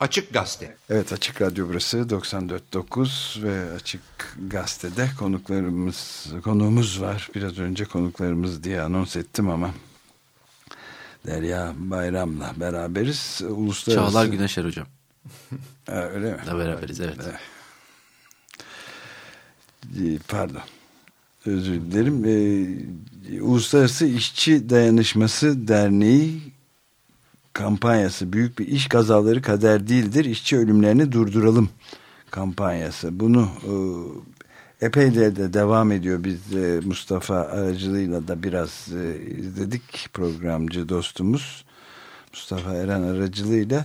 Açık Gazete. Evet Açık Radyo burası 94.9 ve Açık Gazete'de konuklarımız konuğumuz var. Biraz önce konuklarımız diye anons ettim ama Derya Bayram'la beraberiz. Uluslararası... Çağlar Güneşer hocam. ha, öyle mi? Da beraberiz evet. Ee, pardon. Özür dilerim. Ee, Uluslararası İşçi Dayanışması Derneği kampanyası büyük bir iş kazaları kader değildir. İşçi ölümlerini durduralım kampanyası. Bunu e, epeydir de devam ediyor. Biz e, Mustafa aracılığıyla da biraz e, izledik programcı dostumuz Mustafa Eren aracılığıyla.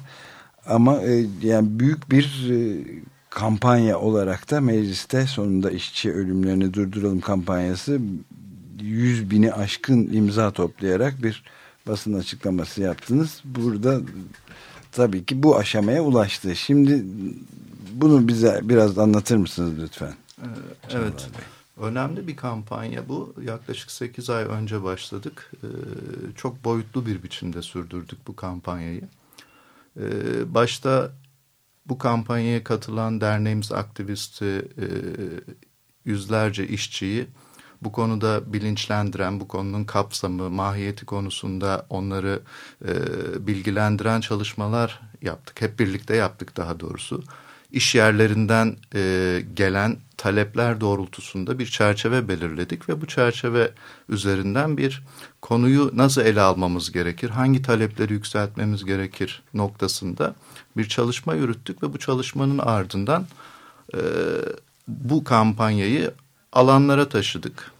Ama e, yani büyük bir e, kampanya olarak da mecliste sonunda işçi ölümlerini durduralım kampanyası yüz bini aşkın imza toplayarak bir basın açıklaması yaptınız. Burada tabii ki bu aşamaya ulaştı. Şimdi bunu bize biraz anlatır mısınız lütfen? Ee, evet. Önemli bir kampanya bu. Yaklaşık 8 ay önce başladık. Ee, çok boyutlu bir biçimde sürdürdük bu kampanyayı. Ee, başta bu kampanyaya katılan derneğimiz aktivisti e, yüzlerce işçiyi bu konuda bilinçlendiren, bu konunun kapsamı, mahiyeti konusunda onları e, bilgilendiren çalışmalar yaptık. Hep birlikte yaptık daha doğrusu. İş yerlerinden e, gelen talepler doğrultusunda bir çerçeve belirledik ve bu çerçeve üzerinden bir konuyu nasıl ele almamız gerekir, hangi talepleri yükseltmemiz gerekir noktasında bir çalışma yürüttük ve bu çalışmanın ardından e, bu kampanyayı alanlara taşıdık.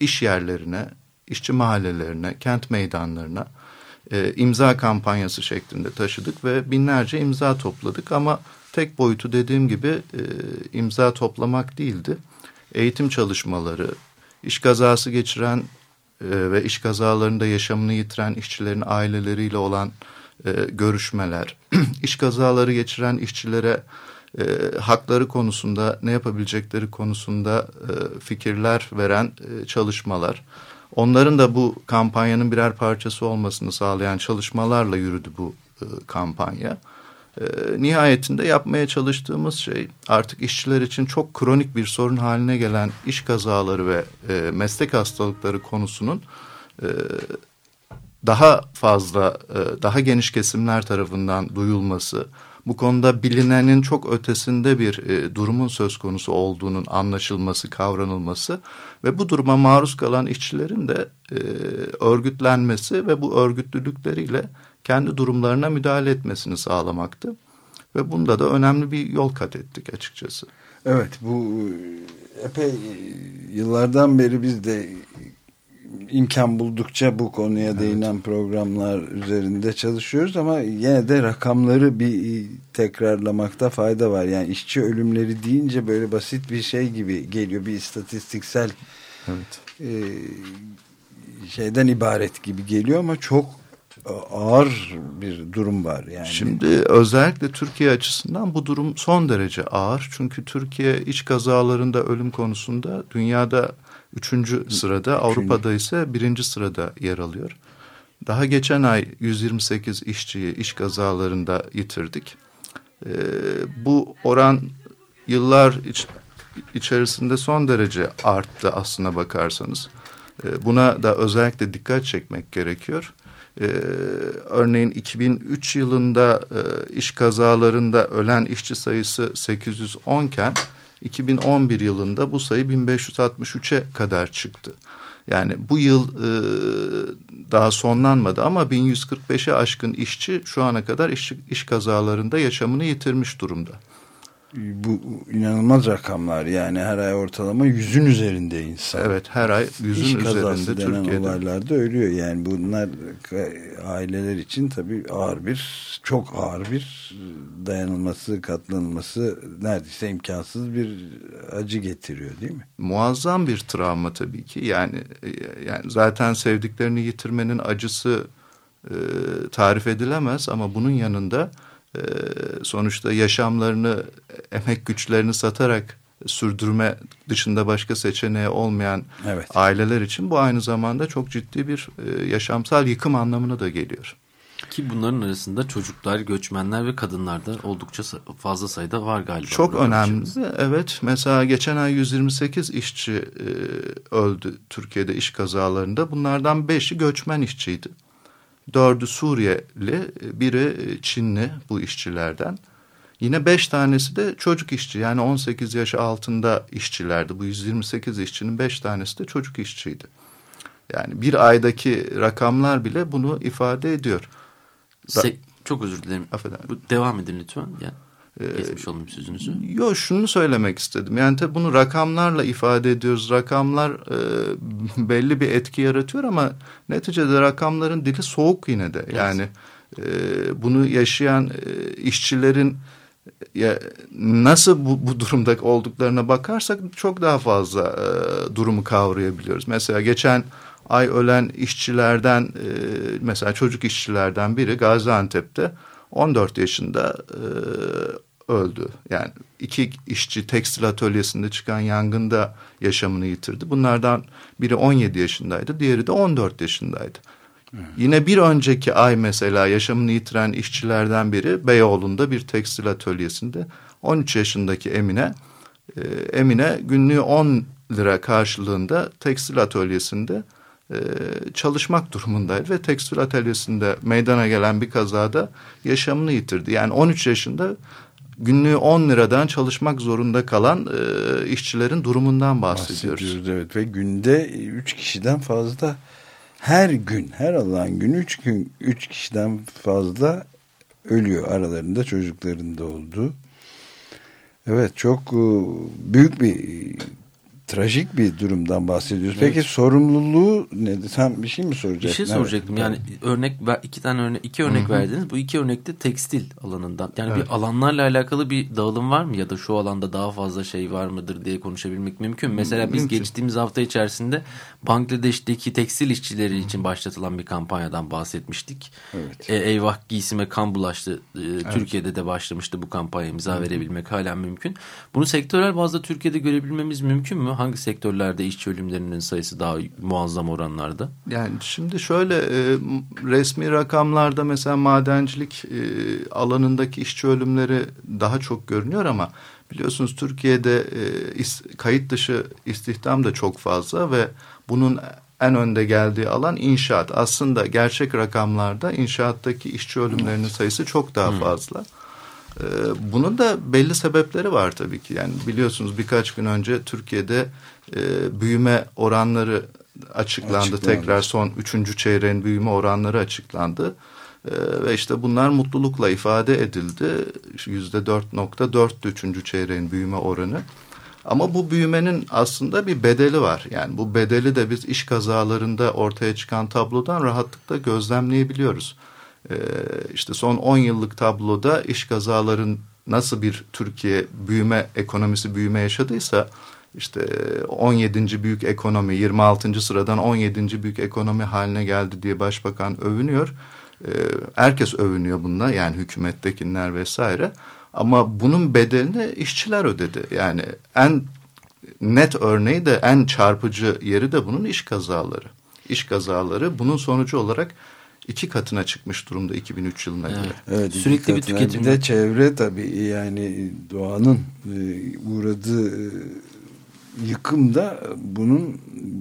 İş yerlerine, işçi mahallelerine, kent meydanlarına e, imza kampanyası şeklinde taşıdık ve binlerce imza topladık ama tek boyutu dediğim gibi e, imza toplamak değildi. Eğitim çalışmaları, iş kazası geçiren e, ve iş kazalarında yaşamını yitiren işçilerin aileleriyle olan e, görüşmeler, iş kazaları geçiren işçilere e, hakları konusunda ne yapabilecekleri konusunda e, fikirler veren e, çalışmalar. Onların da bu kampanyanın birer parçası olmasını sağlayan çalışmalarla yürüdü bu e, kampanya. E, nihayetinde yapmaya çalıştığımız şey artık işçiler için çok kronik bir sorun haline gelen iş kazaları ve e, meslek hastalıkları konusunun e, daha fazla, e, daha geniş kesimler tarafından duyulması, bu konuda bilinenin çok ötesinde bir e, durumun söz konusu olduğunun anlaşılması, kavranılması ve bu duruma maruz kalan işçilerin de e, örgütlenmesi ve bu örgütlülükleriyle kendi durumlarına müdahale etmesini sağlamaktı. Ve bunda da önemli bir yol kat ettik açıkçası. Evet bu epey yıllardan beri biz de imkan buldukça bu konuya evet. değinen programlar üzerinde çalışıyoruz ama yine de rakamları bir tekrarlamakta fayda var. Yani işçi ölümleri deyince böyle basit bir şey gibi geliyor. Bir istatistiksel evet. e, şeyden ibaret gibi geliyor ama çok ağır bir durum var yani. Şimdi özellikle Türkiye açısından bu durum son derece ağır. Çünkü Türkiye iç kazalarında ölüm konusunda dünyada Üçüncü sırada Üçüncü. Avrupa'da ise birinci sırada yer alıyor. Daha geçen ay 128 işçiyi iş kazalarında yitirdik. Ee, bu oran yıllar iç, içerisinde son derece arttı aslına bakarsanız. Ee, buna da özellikle dikkat çekmek gerekiyor. Ee, örneğin 2003 yılında e, iş kazalarında ölen işçi sayısı 810 iken 2011 yılında bu sayı 1563'e kadar çıktı. Yani bu yıl e, daha sonlanmadı ama 1145'e aşkın işçi şu ana kadar iş, iş kazalarında yaşamını yitirmiş durumda bu inanılmaz rakamlar yani her ay ortalama yüzün üzerinde insan. Evet her ay yüzün İş üzerinde Türkiye'de. olaylarda ölüyor yani bunlar aileler için tabii ağır bir çok ağır bir dayanılması katlanılması neredeyse imkansız bir acı getiriyor değil mi? Muazzam bir travma tabii ki yani yani zaten sevdiklerini yitirmenin acısı e, tarif edilemez ama bunun yanında ee, sonuçta yaşamlarını, emek güçlerini satarak sürdürme dışında başka seçeneği olmayan evet. aileler için bu aynı zamanda çok ciddi bir e, yaşamsal yıkım anlamına da geliyor. Ki bunların arasında çocuklar, göçmenler ve kadınlar da oldukça fazla sayıda var galiba. Çok önemli. Içimizde. Evet mesela geçen ay 128 işçi e, öldü Türkiye'de iş kazalarında. Bunlardan 5'i göçmen işçiydi. Dördü Suriyeli, biri Çinli bu işçilerden. Yine beş tanesi de çocuk işçi yani 18 yaş altında işçilerdi. Bu 128 işçinin beş tanesi de çocuk işçiydi. Yani bir aydaki rakamlar bile bunu ifade ediyor. Se çok özür dilerim. Affedersin. Bu, devam edin lütfen. Yani. Kesmiş olayım sözünüzü. Yok şunu söylemek istedim. Yani tabii bunu rakamlarla ifade ediyoruz. Rakamlar e, belli bir etki yaratıyor ama neticede rakamların dili soğuk yine de. Yani e, bunu yaşayan e, işçilerin ya nasıl bu, bu durumda olduklarına bakarsak çok daha fazla e, durumu kavrayabiliyoruz. Mesela geçen ay ölen işçilerden e, mesela çocuk işçilerden biri Gaziantep'te 14 yaşında e, öldü. Yani iki işçi tekstil atölyesinde çıkan yangında yaşamını yitirdi. Bunlardan biri 17 yaşındaydı, diğeri de 14 yaşındaydı. Evet. Yine bir önceki ay mesela yaşamını yitiren işçilerden biri Beyoğlu'nda bir tekstil atölyesinde 13 yaşındaki Emine e, Emine günlüğü 10 lira karşılığında tekstil atölyesinde e, çalışmak durumundaydı ve tekstil atölyesinde meydana gelen bir kazada yaşamını yitirdi. Yani 13 yaşında günlüğü 10 liradan çalışmak zorunda kalan e, işçilerin durumundan bahsediyoruz. bahsediyoruz. Evet ve günde 3 kişiden fazla her gün her alan gün 3 gün 3 kişiden fazla ölüyor aralarında çocukların da olduğu. Evet çok e, büyük bir trajik bir durumdan bahsediyoruz. Evet. Peki sorumluluğu ne? Sen bir şey mi soracaktın? Bir şey soracaktım. Evet. Yani örnek iki tane örnek iki örnek Hı -hı. verdiniz. Bu iki örnekte tekstil alanından. Yani evet. bir alanlarla alakalı bir dağılım var mı ya da şu alanda daha fazla şey var mıdır diye konuşabilmek mümkün. Mesela biz mümkün. geçtiğimiz hafta içerisinde Bangladeş'teki tekstil işçileri Hı -hı. için başlatılan bir kampanyadan bahsetmiştik. Evet. E, eyvah giysime kan bulaştı. E, evet. Türkiye'de de başlamıştı bu kampanya imza Hı -hı. verebilmek hala mümkün. Bunu sektörel bazda Türkiye'de görebilmemiz mümkün mü? Hangi sektörlerde işçi ölümlerinin sayısı daha muazzam oranlarda? Yani şimdi şöyle e, resmi rakamlarda mesela madencilik e, alanındaki işçi ölümleri daha çok görünüyor ama biliyorsunuz Türkiye'de e, is, kayıt dışı istihdam da çok fazla ve bunun en önde geldiği alan inşaat. Aslında gerçek rakamlarda inşaattaki işçi ölümlerinin sayısı çok daha fazla. Hmm. Ee, bunun da belli sebepleri var tabii ki. Yani biliyorsunuz birkaç gün önce Türkiye'de e, büyüme oranları açıklandı. açıklandı. Tekrar son üçüncü çeyreğin büyüme oranları açıklandı. E, ve işte bunlar mutlulukla ifade edildi. Yüzde dört nokta dört üçüncü çeyreğin büyüme oranı. Ama bu büyümenin aslında bir bedeli var. Yani bu bedeli de biz iş kazalarında ortaya çıkan tablodan rahatlıkla gözlemleyebiliyoruz. Ee, işte son 10 yıllık tabloda iş kazaların nasıl bir Türkiye büyüme ekonomisi büyüme yaşadıysa işte 17. büyük ekonomi 26. sıradan 17. büyük ekonomi haline geldi diye başbakan övünüyor. Ee, herkes övünüyor bununla yani hükümettekiler vesaire. Ama bunun bedelini işçiler ödedi. Yani en net örneği de en çarpıcı yeri de bunun iş kazaları. İş kazaları bunun sonucu olarak iki katına çıkmış durumda 2003 yılına evet. göre. Evet, Sürekli bir tüketim. Bir de çevre tabii yani doğanın e, uğradığı e, yıkımda bunun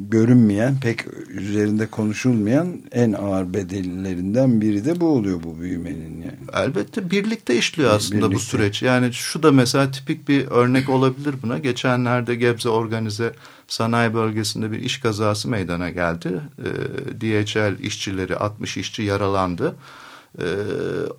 görünmeyen pek üzerinde konuşulmayan en ağır bedellerinden biri de bu oluyor bu büyümenin yani. Elbette birlikte işliyor aslında birlikte. bu süreç. Yani şu da mesela tipik bir örnek olabilir buna. Geçenlerde Gebze Organize sanayi bölgesinde bir iş kazası meydana geldi. Ee, DHL işçileri 60 işçi yaralandı. E,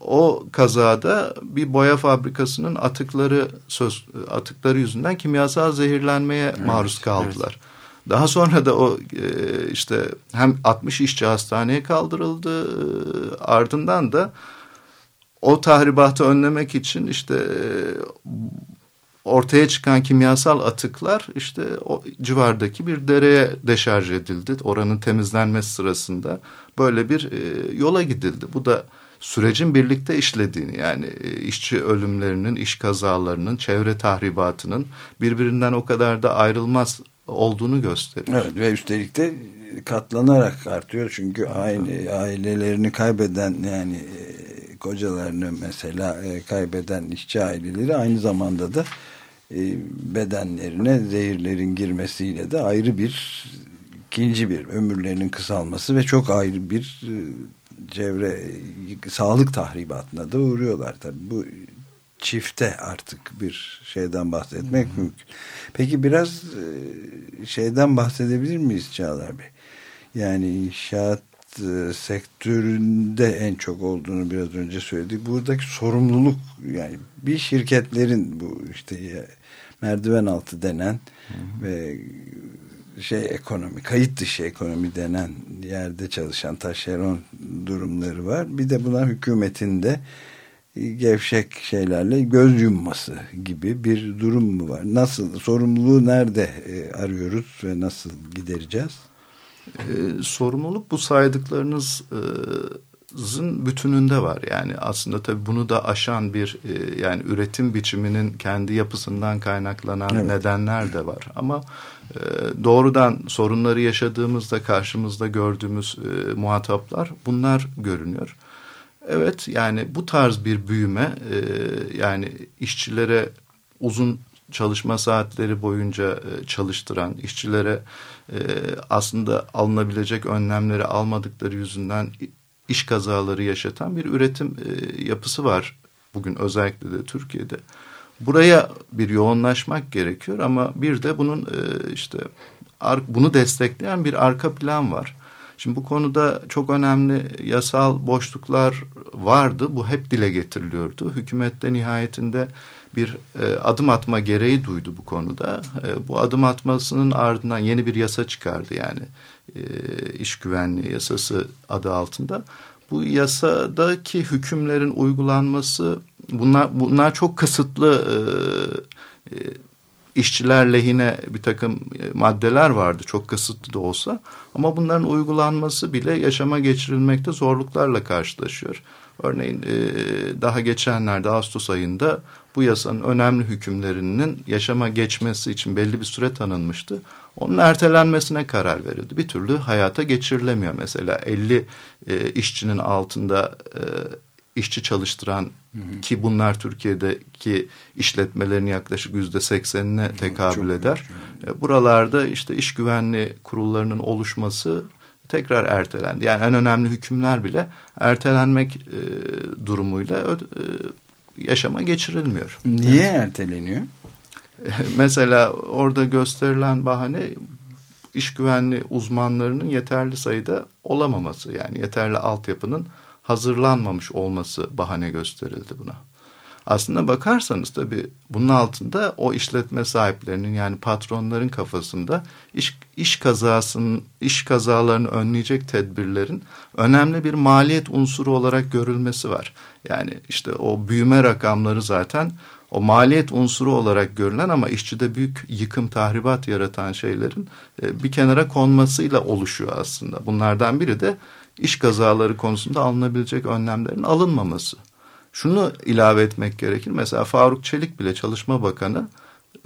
o kazada bir boya fabrikasının atıkları söz atıkları yüzünden kimyasal zehirlenmeye evet, maruz kaldılar. Evet. Daha sonra da o e, işte hem 60 işçi hastaneye kaldırıldı e, ardından da o tahribatı önlemek için işte e, ortaya çıkan kimyasal atıklar işte o civardaki bir dereye deşarj edildi. Oranın temizlenmesi sırasında böyle bir e, yola gidildi. Bu da sürecin birlikte işlediğini yani e, işçi ölümlerinin, iş kazalarının, çevre tahribatının birbirinden o kadar da ayrılmaz olduğunu gösteriyor. Evet ve üstelik de katlanarak artıyor. Çünkü aile, ailelerini kaybeden yani e, kocalarını mesela e, kaybeden işçi aileleri aynı zamanda da e, bedenlerine zehirlerin girmesiyle de ayrı bir ikinci bir ömürlerinin kısalması ve çok ayrı bir e, çevre sağlık tahribatına da uğruyorlar tabii. Bu çifte artık bir şeyden bahsetmek hmm. mümkün. Peki biraz e, şeyden bahsedebilir miyiz Çağlar Bey? Yani inşaat e, sektöründe en çok olduğunu biraz önce söyledik. Buradaki sorumluluk yani bir şirketlerin bu işte merdiven altı denen hı ve şey ekonomi, kayıt dışı ekonomi denen yerde çalışan taşeron durumları var. Bir de buna hükümetin de gevşek şeylerle göz yumması gibi bir durum mu var? Nasıl, sorumluluğu nerede e, arıyoruz ve nasıl gidereceğiz? Ee, sorumluluk bu saydıklarınızın bütününde var. Yani aslında tabii bunu da aşan bir e, yani üretim biçiminin kendi yapısından kaynaklanan evet. nedenler de var. Ama e, doğrudan sorunları yaşadığımızda karşımızda gördüğümüz e, muhataplar bunlar görünüyor. Evet yani bu tarz bir büyüme e, yani işçilere uzun çalışma saatleri boyunca e, çalıştıran işçilere e, aslında alınabilecek önlemleri almadıkları yüzünden iş kazaları yaşatan bir üretim e, yapısı var bugün özellikle de Türkiye'de. Buraya bir yoğunlaşmak gerekiyor ama bir de bunun e, işte bunu destekleyen bir arka plan var. Şimdi bu konuda çok önemli yasal boşluklar vardı. Bu hep dile getiriliyordu. Hükümette nihayetinde bir e, adım atma gereği duydu bu konuda. E, bu adım atmasının ardından yeni bir yasa çıkardı yani e, iş güvenliği yasası adı altında. Bu yasadaki hükümlerin uygulanması bunlar bunlar çok kısıtlı e, e, işçiler lehine bir takım e, maddeler vardı çok kısıtlı da olsa ama bunların uygulanması bile yaşama geçirilmekte zorluklarla karşılaşıyor. Örneğin e, daha geçenlerde Ağustos ayında bu yasanın önemli hükümlerinin yaşama geçmesi için belli bir süre tanınmıştı. Onun ertelenmesine karar verildi. Bir türlü hayata geçirilemiyor. Mesela 50 e, işçinin altında işçi çalıştıran hı hı. ki bunlar Türkiye'deki işletmelerin yaklaşık yüzde seksenine tekabül Çok eder. Büyük. Buralarda işte iş güvenliği kurullarının oluşması tekrar ertelendi. Yani en önemli hükümler bile ertelenmek e, durumuyla e, yaşama geçirilmiyor. Niye evet. erteleniyor? Mesela orada gösterilen bahane iş güvenliği uzmanlarının yeterli sayıda olamaması. Yani yeterli altyapının hazırlanmamış olması bahane gösterildi buna. Aslında bakarsanız tabii bunun altında o işletme sahiplerinin yani patronların kafasında iş, iş kazasının iş kazalarını önleyecek tedbirlerin önemli bir maliyet unsuru olarak görülmesi var. Yani işte o büyüme rakamları zaten o maliyet unsuru olarak görülen ama işçide büyük yıkım tahribat yaratan şeylerin e, bir kenara konmasıyla oluşuyor aslında. Bunlardan biri de iş kazaları konusunda alınabilecek önlemlerin alınmaması. Şunu ilave etmek gerekir. Mesela Faruk Çelik bile Çalışma Bakanı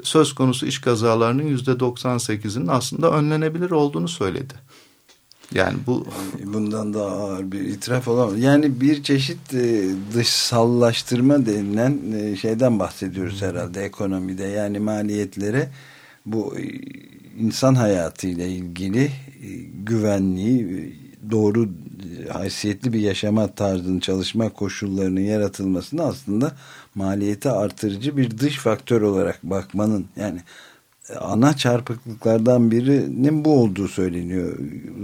söz konusu iş kazalarının yüzde 98'inin aslında önlenebilir olduğunu söyledi. Yani bu bundan daha ağır bir itiraf olamaz. Yani bir çeşit e, dışsallaştırma denilen e, şeyden bahsediyoruz herhalde ekonomide. Yani maliyetlere bu e, insan hayatıyla ilgili güvenliği doğru haysiyetli bir yaşama tarzının çalışma koşullarının yaratılmasını aslında maliyeti artırıcı bir dış faktör olarak bakmanın yani ana çarpıklıklardan birinin bu olduğu söyleniyor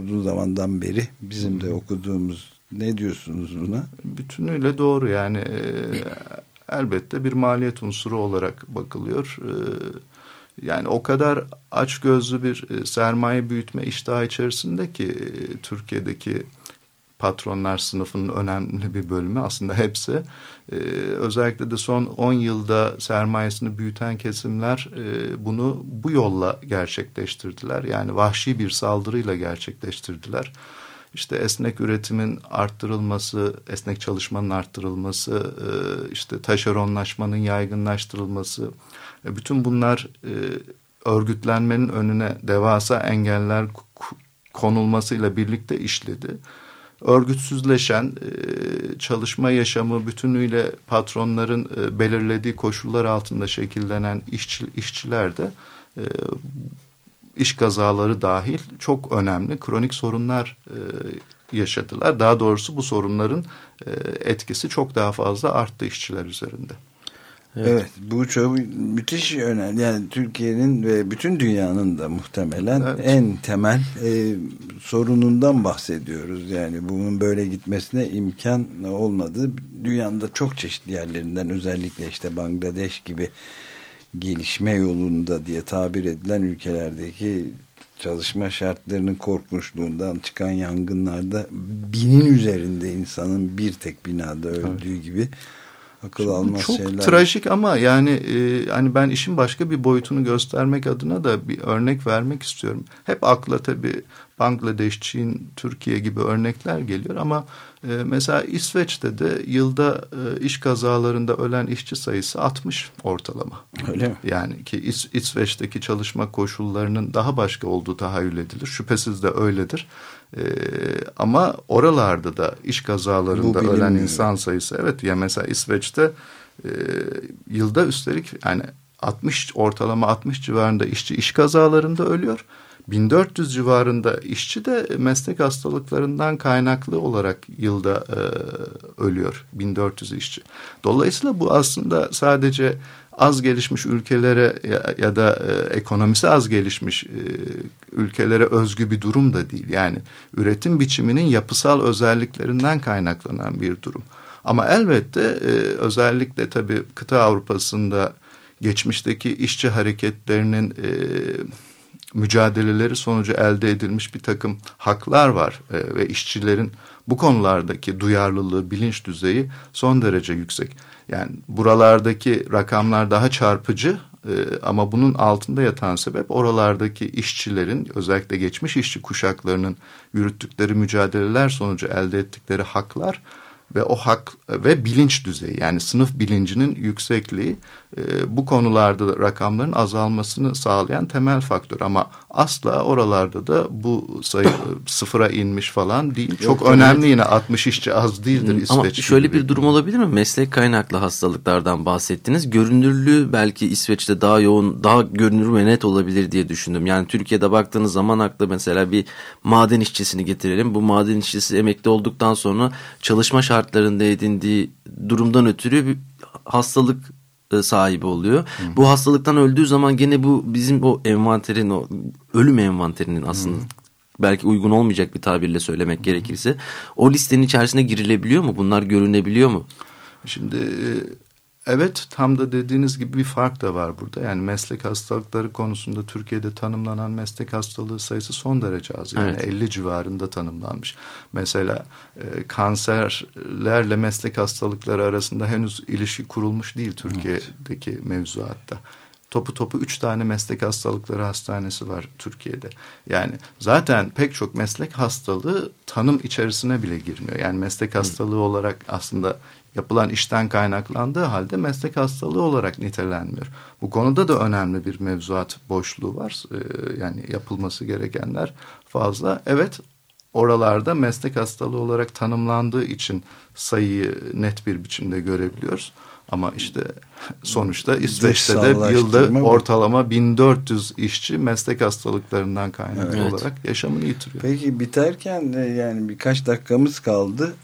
uzun zamandan beri bizim de okuduğumuz ne diyorsunuz buna? Bütünüyle doğru yani e, elbette bir maliyet unsuru olarak bakılıyor. E, yani o kadar aç gözlü bir e, sermaye büyütme iştahı içerisinde ki e, Türkiye'deki patronlar sınıfının önemli bir bölümü aslında hepsi. Ee, özellikle de son 10 yılda sermayesini büyüten kesimler e, bunu bu yolla gerçekleştirdiler. Yani vahşi bir saldırıyla gerçekleştirdiler. İşte esnek üretimin arttırılması, esnek çalışmanın arttırılması, e, işte taşeronlaşmanın yaygınlaştırılması, e, bütün bunlar e, örgütlenmenin önüne devasa engeller konulmasıyla birlikte işledi. Örgütsüzleşen e, çalışma yaşamı bütünüyle patronların e, belirlediği koşullar altında şekillenen işçi, işçiler de e, iş kazaları dahil çok önemli kronik sorunlar yaşadılar. Daha doğrusu bu sorunların etkisi çok daha fazla arttı işçiler üzerinde. Evet. evet bu çok müthiş önemli. Yani Türkiye'nin ve bütün dünyanın da muhtemelen evet. en temel e, sorunundan bahsediyoruz. Yani bunun böyle gitmesine imkan olmadığı dünyanın da çok çeşitli yerlerinden özellikle işte Bangladeş gibi gelişme yolunda diye tabir edilen ülkelerdeki çalışma şartlarının korkmuşluğundan çıkan yangınlarda binin üzerinde insanın bir tek binada öldüğü evet. gibi akıl Şimdi almaz çok şeyler. Çok trajik ama yani e, hani ben işin başka bir boyutunu göstermek adına da bir örnek vermek istiyorum. Hep akla tabii Bangladeş, Çin, Türkiye gibi örnekler geliyor ama e, mesela İsveç'te de yılda e, iş kazalarında ölen işçi sayısı 60 ortalama. Öyle mi? Yani ki İs, İsveç'teki çalışma koşullarının daha başka olduğu tahayyül edilir. Şüphesiz de öyledir. E, ama oralarda da iş kazalarında ölen insan sayısı evet ya mesela İsveç'te e, yılda üstelik yani 60 ortalama 60 civarında işçi iş kazalarında ölüyor. 1400 civarında işçi de meslek hastalıklarından kaynaklı olarak yılda e, ölüyor. 1400 işçi. Dolayısıyla bu aslında sadece az gelişmiş ülkelere ya, ya da e, ekonomisi az gelişmiş e, ülkelere özgü bir durum da değil. Yani üretim biçiminin yapısal özelliklerinden kaynaklanan bir durum. Ama elbette e, özellikle tabii kıta Avrupa'sında geçmişteki işçi hareketlerinin e, mücadeleleri sonucu elde edilmiş bir takım haklar var e, ve işçilerin bu konulardaki duyarlılığı, bilinç düzeyi son derece yüksek. Yani buralardaki rakamlar daha çarpıcı e, ama bunun altında yatan sebep oralardaki işçilerin özellikle geçmiş işçi kuşaklarının yürüttükleri mücadeleler sonucu elde ettikleri haklar ve o hak ve bilinç düzeyi yani sınıf bilincinin yüksekliği e, bu konularda rakamların azalmasını sağlayan temel faktör ama asla oralarda da bu sayı sıfıra inmiş falan değil. Yok, Çok önemli evet. yine 60 işçi az değildir İsveç. Ama şöyle bir durum olabilir mi? Meslek kaynaklı hastalıklardan bahsettiniz. Görünürlüğü belki İsveç'te daha yoğun, daha görünür ve net olabilir diye düşündüm. Yani Türkiye'de baktığınız zaman akla mesela bir maden işçisini getirelim. Bu maden işçisi emekli olduktan sonra çalışma şartlarında edindiği durumdan ötürü bir hastalık e, sahibi oluyor. Hı. Bu hastalıktan öldüğü zaman gene bu bizim o envanterin o ölüm envanterinin aslında Hı. belki uygun olmayacak bir tabirle söylemek Hı. gerekirse o listenin içerisine girilebiliyor mu? Bunlar görünebiliyor mu? Şimdi Evet tam da dediğiniz gibi bir fark da var burada. Yani meslek hastalıkları konusunda Türkiye'de tanımlanan meslek hastalığı sayısı son derece az. Yani evet. 50 civarında tanımlanmış. Mesela e, kanserlerle meslek hastalıkları arasında henüz ilişki kurulmuş değil Türkiye'deki evet. mevzuatta. Topu topu üç tane meslek hastalıkları hastanesi var Türkiye'de. Yani zaten pek çok meslek hastalığı tanım içerisine bile girmiyor. Yani meslek hastalığı olarak aslında yapılan işten kaynaklandığı halde meslek hastalığı olarak nitelenmiyor. Bu konuda da önemli bir mevzuat boşluğu var. Ee, yani yapılması gerekenler fazla. Evet oralarda meslek hastalığı olarak tanımlandığı için sayıyı net bir biçimde görebiliyoruz. Ama işte sonuçta İsveç'te de yılda ortalama 1400 işçi meslek hastalıklarından kaynaklı evet. olarak yaşamını yitiriyor. Peki biterken yani birkaç dakikamız kaldı.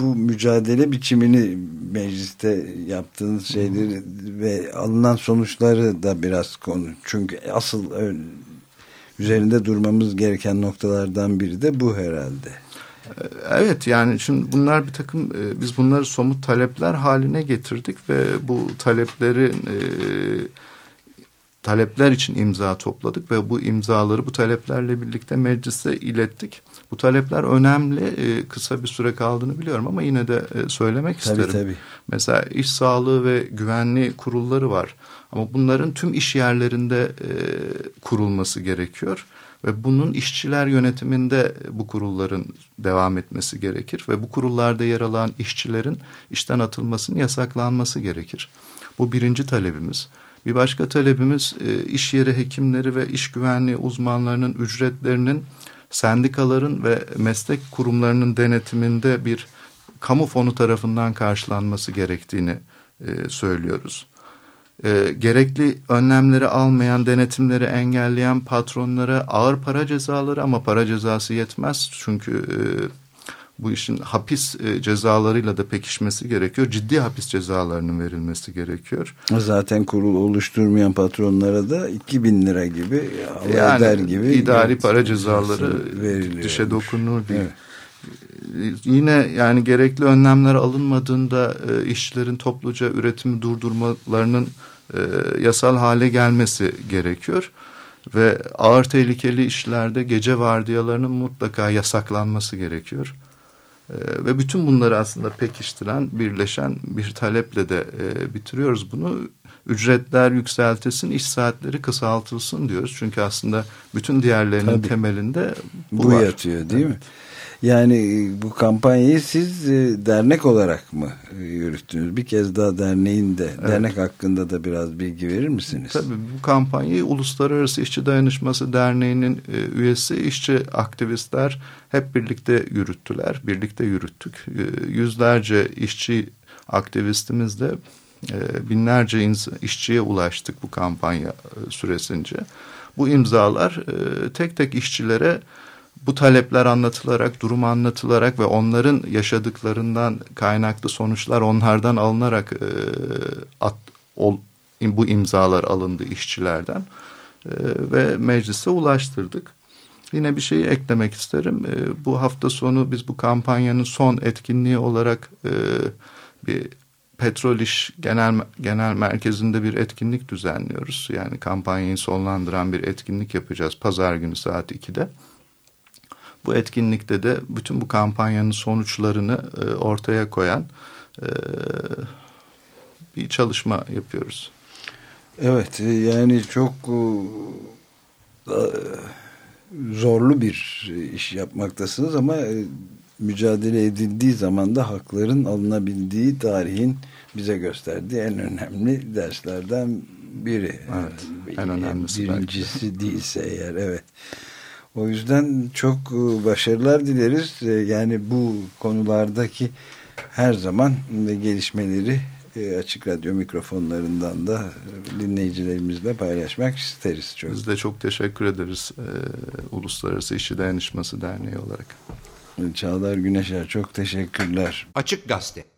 Bu mücadele biçimini mecliste yaptığınız şeyleri ve alınan sonuçları da biraz konu. Çünkü asıl üzerinde durmamız gereken noktalardan biri de bu herhalde. Evet yani şimdi bunlar bir takım e, biz bunları somut talepler haline getirdik ve bu talepleri e, talepler için imza topladık ve bu imzaları bu taleplerle birlikte meclise ilettik. Bu talepler önemli. E, kısa bir süre kaldığını biliyorum ama yine de e, söylemek tabii, isterim. Tabii. Mesela iş sağlığı ve güvenliği kurulları var. Ama bunların tüm iş yerlerinde e, kurulması gerekiyor. Ve bunun işçiler yönetiminde bu kurulların devam etmesi gerekir. Ve bu kurullarda yer alan işçilerin işten atılmasının yasaklanması gerekir. Bu birinci talebimiz. Bir başka talebimiz e, iş yeri hekimleri ve iş güvenliği uzmanlarının ücretlerinin sendikaların ve meslek kurumlarının denetiminde bir kamu fonu tarafından karşılanması gerektiğini e, söylüyoruz. E, gerekli önlemleri almayan, denetimleri engelleyen patronlara ağır para cezaları ama para cezası yetmez. Çünkü e, bu işin hapis e, cezalarıyla da pekişmesi gerekiyor. Ciddi hapis cezalarının verilmesi gerekiyor. Zaten kurul oluşturmayan patronlara da 2000 lira gibi yani, eder gibi idari para cezaları veriliyor. Dişe dokunur değil. Evet. Yine yani gerekli önlemler alınmadığında e, işçilerin topluca üretimi durdurmalarının e, yasal hale gelmesi gerekiyor. Ve ağır tehlikeli işlerde gece vardiyalarının mutlaka yasaklanması gerekiyor. Ee, ve bütün bunları aslında pekiştiren, birleşen bir taleple de e, bitiriyoruz bunu. Ücretler yükseltilsin, iş saatleri kısaltılsın diyoruz. Çünkü aslında bütün diğerlerinin Tabii. temelinde bu, bu var. yatıyor değil evet. mi? Yani e, bu kampanyayı siz e, dernek olarak mı e, yürüttünüz? Bir kez daha derneğin de, evet. dernek hakkında da biraz bilgi verir misiniz? Tabii bu kampanyayı Uluslararası İşçi Dayanışması Derneği'nin üyesi işçi aktivistler hep birlikte yürüttüler. Birlikte yürüttük. Yüzlerce işçi aktivistimizle binlerce işçiye ulaştık bu kampanya süresince. Bu imzalar tek tek işçilere bu talepler anlatılarak, durum anlatılarak ve onların yaşadıklarından kaynaklı sonuçlar onlardan alınarak e, at, ol, bu imzalar alındı işçilerden e, ve meclise ulaştırdık. Yine bir şeyi eklemek isterim. E, bu hafta sonu biz bu kampanyanın son etkinliği olarak e, bir Petrol İş Genel, Genel Merkezi'nde bir etkinlik düzenliyoruz. Yani kampanyayı sonlandıran bir etkinlik yapacağız pazar günü saat 2'de. Bu etkinlikte de bütün bu kampanyanın sonuçlarını e, ortaya koyan e, bir çalışma yapıyoruz. Evet yani çok e, zorlu bir iş yapmaktasınız ama e, mücadele edildiği zaman da hakların alınabildiği tarihin bize gösterdiği en önemli derslerden biri. Evet, en önemlisi birincisi belki. değilse eğer evet. O yüzden çok e, başarılar dileriz. E, yani bu konulardaki her zaman gelişmeleri e, açık radyo mikrofonlarından da dinleyicilerimizle paylaşmak isteriz. Çok. Biz de çok teşekkür ederiz Uluslararası İşçi Dayanışması Derneği olarak. Çağlar Güneşer çok teşekkürler. Açık Gazete